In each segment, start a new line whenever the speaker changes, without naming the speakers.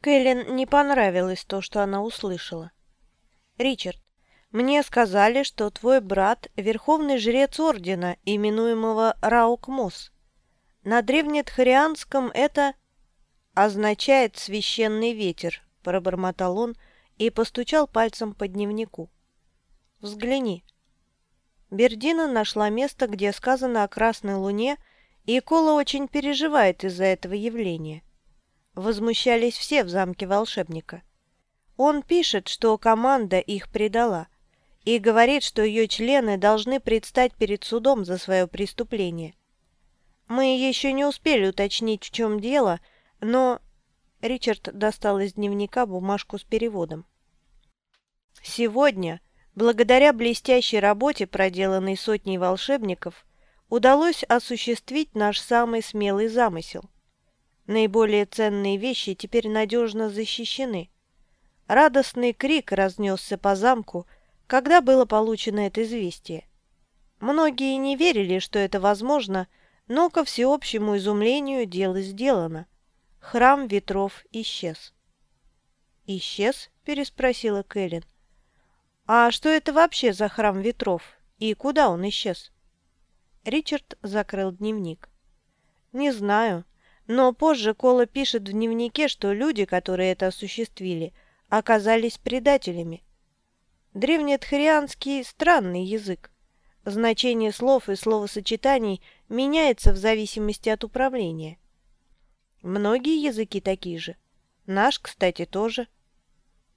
Кэлен не понравилось то, что она услышала. «Ричард, мне сказали, что твой брат – верховный жрец ордена, именуемого Раукмос. На древнетхарианском это означает «священный ветер», – пробормотал он и постучал пальцем по дневнику. «Взгляни». Бердина нашла место, где сказано о красной луне, и Кола очень переживает из-за этого явления. Возмущались все в замке волшебника. Он пишет, что команда их предала, и говорит, что ее члены должны предстать перед судом за свое преступление. Мы еще не успели уточнить, в чем дело, но... Ричард достал из дневника бумажку с переводом. Сегодня, благодаря блестящей работе, проделанной сотней волшебников, удалось осуществить наш самый смелый замысел – Наиболее ценные вещи теперь надежно защищены. Радостный крик разнесся по замку, когда было получено это известие. Многие не верили, что это возможно, но ко всеобщему изумлению дело сделано. Храм ветров исчез. «Исчез?» – переспросила Кэлен. «А что это вообще за храм ветров? И куда он исчез?» Ричард закрыл дневник. «Не знаю. Но позже Кола пишет в дневнике, что люди, которые это осуществили, оказались предателями. Древнетхарианский – странный язык. Значение слов и словосочетаний меняется в зависимости от управления. Многие языки такие же. Наш, кстати, тоже.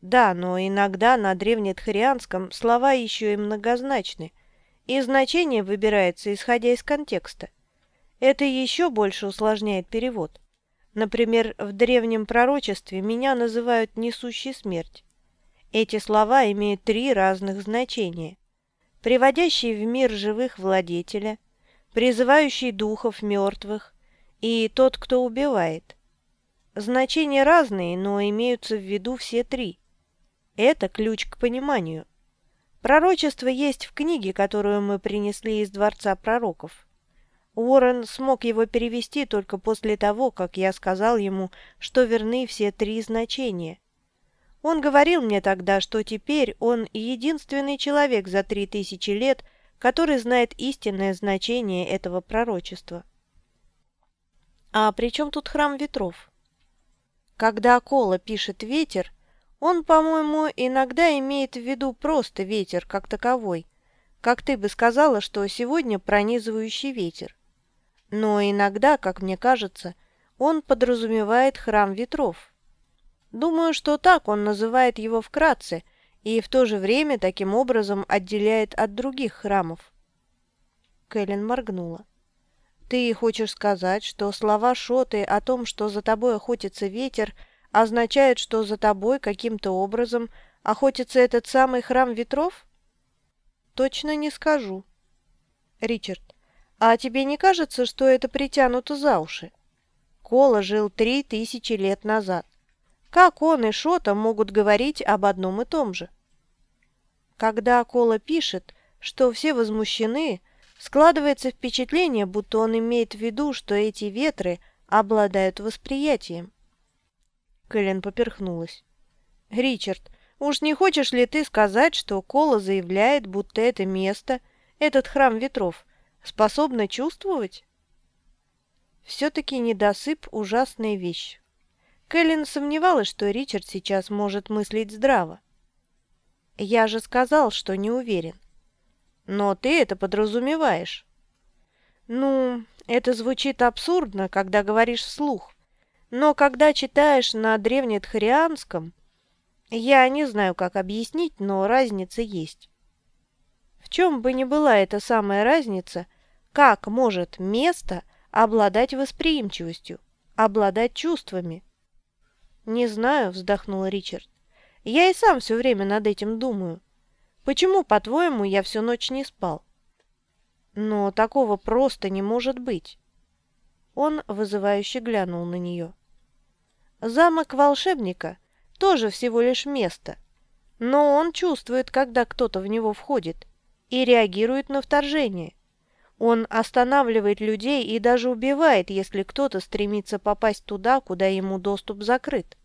Да, но иногда на древнетхарианском слова еще и многозначны, и значение выбирается, исходя из контекста. Это еще больше усложняет перевод. Например, в древнем пророчестве меня называют «несущий смерть». Эти слова имеют три разных значения. Приводящий в мир живых владетеля, призывающий духов мертвых и тот, кто убивает. Значения разные, но имеются в виду все три. Это ключ к пониманию. Пророчество есть в книге, которую мы принесли из Дворца пророков. Уоррен смог его перевести только после того, как я сказал ему, что верны все три значения. Он говорил мне тогда, что теперь он единственный человек за три тысячи лет, который знает истинное значение этого пророчества. А при чем тут храм ветров? Когда Кола пишет «ветер», он, по-моему, иногда имеет в виду просто ветер как таковой, как ты бы сказала, что сегодня пронизывающий ветер. Но иногда, как мне кажется, он подразумевает храм ветров. Думаю, что так он называет его вкратце и в то же время таким образом отделяет от других храмов. Кэлен моргнула. «Ты хочешь сказать, что слова Шоты о том, что за тобой охотится ветер, означают, что за тобой каким-то образом охотится этот самый храм ветров?» «Точно не скажу». «Ричард, а тебе не кажется, что это притянуто за уши? Кола жил три тысячи лет назад. Как он и Шота могут говорить об одном и том же? Когда Кола пишет, что все возмущены, складывается впечатление, будто он имеет в виду, что эти ветры обладают восприятием. Кэлен поперхнулась. «Ричард, уж не хочешь ли ты сказать, что Кола заявляет, будто это место, этот храм ветров, способна чувствовать? Все-таки недосып – ужасная вещь. Кэлен сомневалась, что Ричард сейчас может мыслить здраво. «Я же сказал, что не уверен». «Но ты это подразумеваешь». «Ну, это звучит абсурдно, когда говоришь вслух. Но когда читаешь на древнетхарианском, я не знаю, как объяснить, но разница есть». В чем бы ни была эта самая разница, как может место обладать восприимчивостью, обладать чувствами? «Не знаю», — вздохнул Ричард. «Я и сам все время над этим думаю. Почему, по-твоему, я всю ночь не спал?» «Но такого просто не может быть». Он вызывающе глянул на нее. «Замок волшебника тоже всего лишь место, но он чувствует, когда кто-то в него входит, и реагирует на вторжение. Он останавливает людей и даже убивает, если кто-то стремится попасть туда, куда ему доступ закрыт.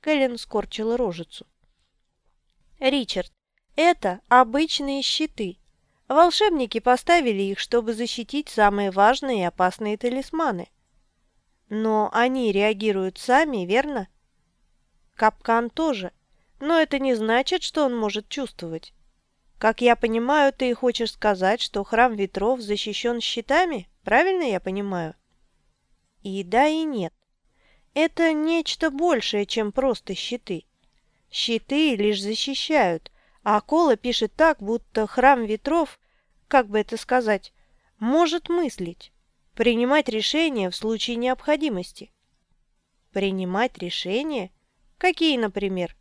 Кэлен скорчила рожицу. «Ричард, это обычные щиты. Волшебники поставили их, чтобы защитить самые важные и опасные талисманы. Но они реагируют сами, верно? Капкан тоже. Но это не значит, что он может чувствовать. Как я понимаю, ты хочешь сказать, что храм ветров защищен щитами? Правильно я понимаю? И да, и нет. Это нечто большее, чем просто щиты. Щиты лишь защищают, а Кола пишет так, будто храм ветров, как бы это сказать, может мыслить, принимать решения в случае необходимости. Принимать решения? Какие, например?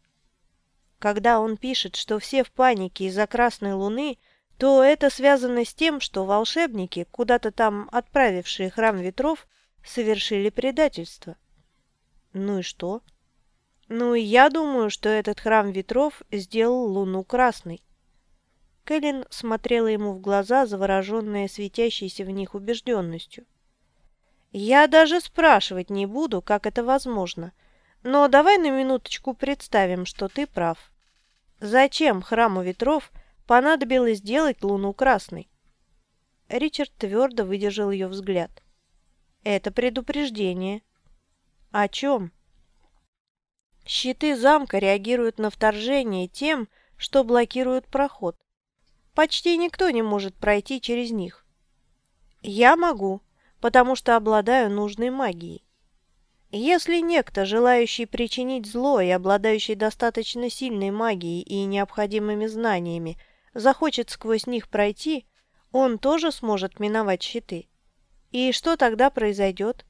Когда он пишет, что все в панике из-за Красной Луны, то это связано с тем, что волшебники, куда-то там отправившие храм ветров, совершили предательство. Ну и что? Ну и я думаю, что этот храм ветров сделал Луну красной. Кэлен смотрела ему в глаза, завороженная светящейся в них убежденностью. «Я даже спрашивать не буду, как это возможно, но давай на минуточку представим, что ты прав». Зачем храму ветров понадобилось сделать луну красной? Ричард твердо выдержал ее взгляд. Это предупреждение. О чем? Щиты замка реагируют на вторжение тем, что блокируют проход. Почти никто не может пройти через них. Я могу, потому что обладаю нужной магией. Если некто, желающий причинить зло и обладающий достаточно сильной магией и необходимыми знаниями, захочет сквозь них пройти, он тоже сможет миновать щиты. И что тогда произойдет?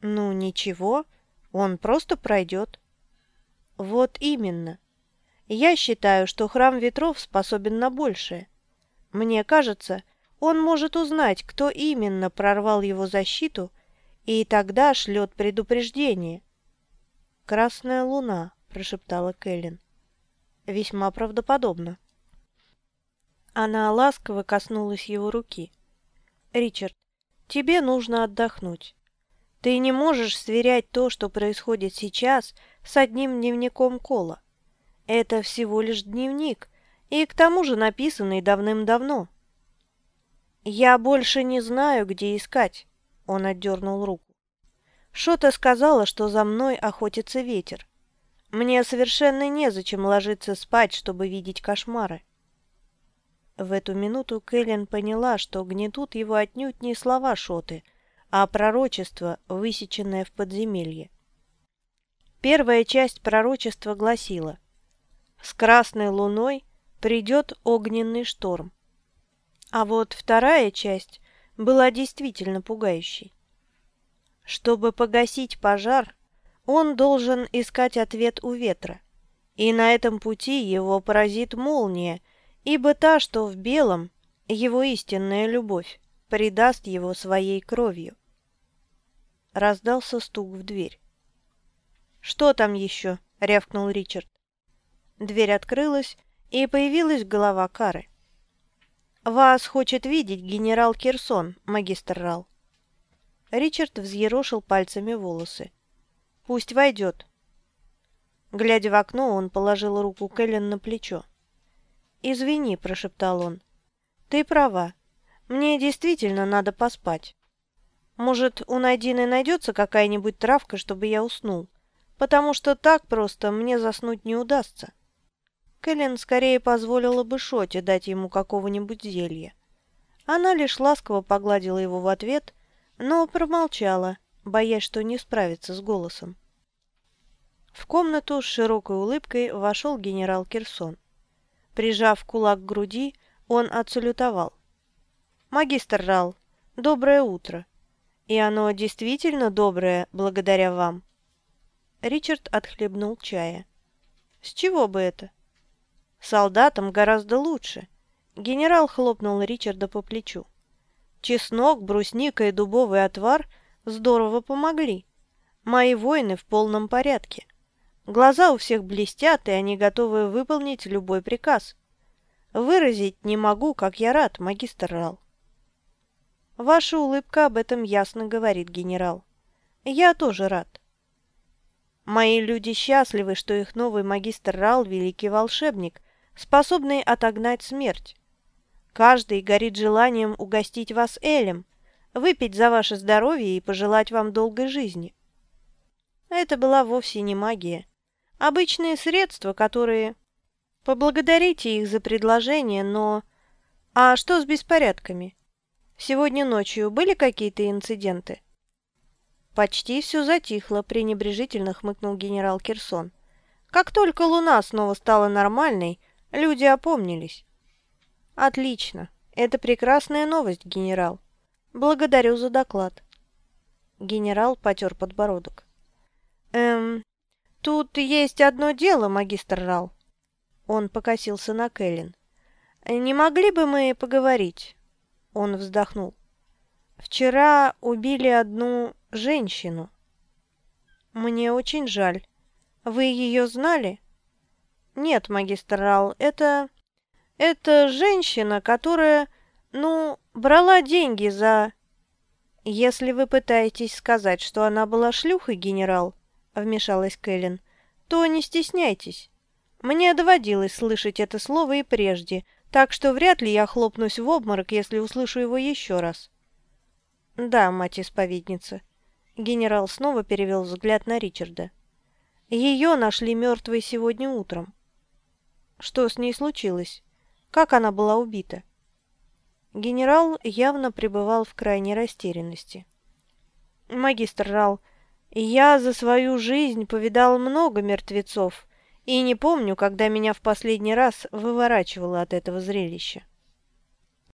Ну, ничего, он просто пройдет. Вот именно. Я считаю, что храм ветров способен на большее. Мне кажется, он может узнать, кто именно прорвал его защиту – и тогда шлет предупреждение. «Красная луна», – прошептала Кэлен. «Весьма правдоподобно». Она ласково коснулась его руки. «Ричард, тебе нужно отдохнуть. Ты не можешь сверять то, что происходит сейчас, с одним дневником Кола. Это всего лишь дневник, и к тому же написанный давным-давно. Я больше не знаю, где искать. Он отдернул руку. Шота сказала, что за мной охотится ветер. Мне совершенно незачем ложиться спать, чтобы видеть кошмары. В эту минуту Кэлен поняла, что гнетут его отнюдь не слова Шоты, а пророчество, высеченное в подземелье. Первая часть пророчества гласила «С красной луной придет огненный шторм». А вот вторая часть была действительно пугающей. Чтобы погасить пожар, он должен искать ответ у ветра, и на этом пути его поразит молния, ибо та, что в белом, его истинная любовь, предаст его своей кровью. Раздался стук в дверь. «Что там еще?» — рявкнул Ричард. Дверь открылась, и появилась голова Кары. «Вас хочет видеть генерал Кирсон, магистр Рал». Ричард взъерошил пальцами волосы. «Пусть войдет». Глядя в окно, он положил руку Кэлен на плечо. «Извини», — прошептал он. «Ты права. Мне действительно надо поспать. Может, у Найдины найдется какая-нибудь травка, чтобы я уснул? Потому что так просто мне заснуть не удастся». Кэлен скорее позволила бы Шоте дать ему какого-нибудь зелья. Она лишь ласково погладила его в ответ, но промолчала, боясь, что не справится с голосом. В комнату с широкой улыбкой вошел генерал Кирсон. Прижав кулак к груди, он отсалютовал. «Магистр Рал, доброе утро. И оно действительно доброе благодаря вам». Ричард отхлебнул чая. «С чего бы это?» Солдатам гораздо лучше. Генерал хлопнул Ричарда по плечу. Чеснок, брусника и дубовый отвар здорово помогли. Мои воины в полном порядке. Глаза у всех блестят, и они готовы выполнить любой приказ. Выразить не могу, как я рад, магистр Рал. Ваша улыбка об этом ясно говорит, генерал. Я тоже рад. Мои люди счастливы, что их новый магистр Рал – великий волшебник, способный отогнать смерть. Каждый горит желанием угостить вас Элем, выпить за ваше здоровье и пожелать вам долгой жизни. Это была вовсе не магия. Обычные средства, которые... Поблагодарите их за предложение, но... А что с беспорядками? Сегодня ночью были какие-то инциденты? Почти все затихло, пренебрежительно хмыкнул генерал Кирсон. Как только луна снова стала нормальной, люди опомнились. Отлично. Это прекрасная новость, генерал. Благодарю за доклад. Генерал потер подбородок. Эм, тут есть одно дело, магистр Рал. Он покосился на Кэлен. Не могли бы мы поговорить? Он вздохнул. Вчера убили одну женщину. Мне очень жаль. Вы ее знали? Нет, магистр Рал, это... Это женщина, которая, ну, брала деньги за... Если вы пытаетесь сказать, что она была шлюхой, генерал, вмешалась Кэлен, то не стесняйтесь. Мне доводилось слышать это слово и прежде, так что вряд ли я хлопнусь в обморок, если услышу его еще раз. Да, мать-исповедница. Генерал снова перевел взгляд на Ричарда. Ее нашли мертвой сегодня утром. Что с ней случилось? Как она была убита? Генерал явно пребывал в крайней растерянности. «Магистр Рал, я за свою жизнь повидал много мертвецов и не помню, когда меня в последний раз выворачивало от этого зрелища».